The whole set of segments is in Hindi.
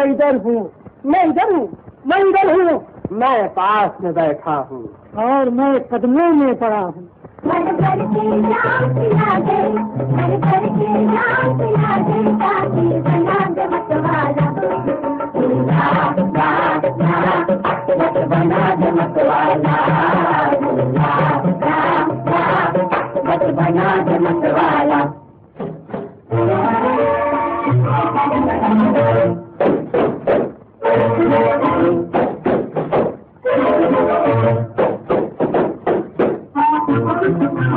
मैं इधर हूँ मैं इधर हूँ मैं इधर हूँ। मैं पास में बैठा हूँ। और मैं कदमों में पड़ा हूँ। भर Me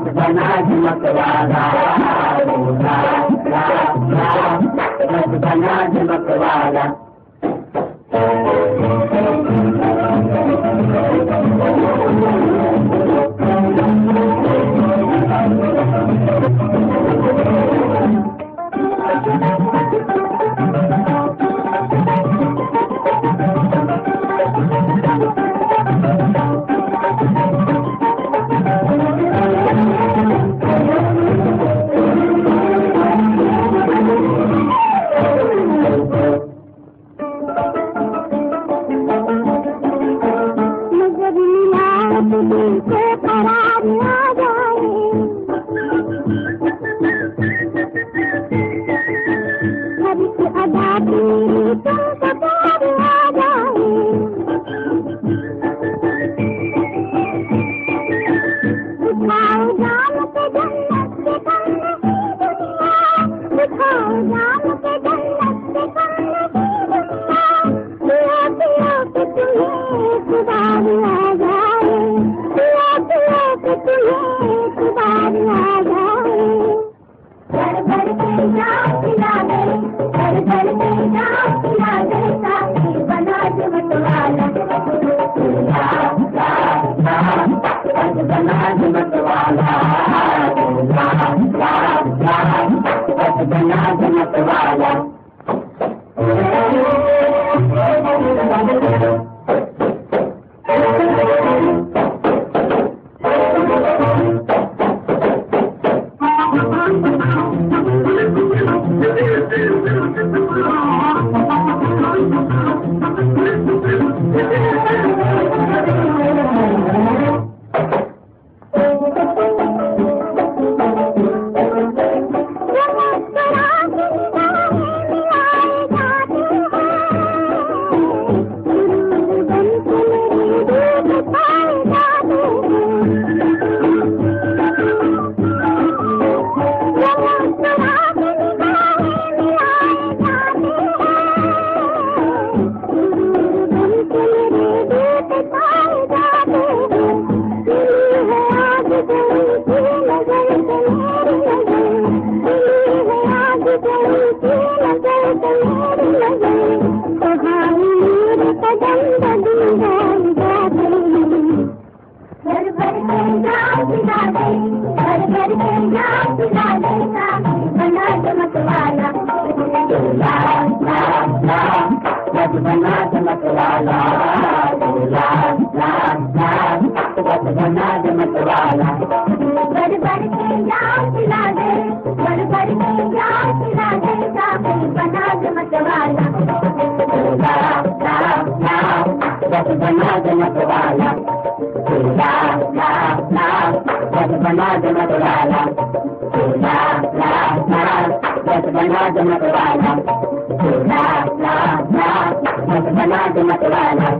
के जाम बना दे मतवाला बना दे मतवाला बना दे मतवाला भर भर के जाम पिला दे भर भर के जाम पिला दे ताकि बना दे मतवाला बना दे मतवाला ला ला ला बस बना जमत वाला ला ला ला बस बना जमत वाला ला ला ला बस बना के वाला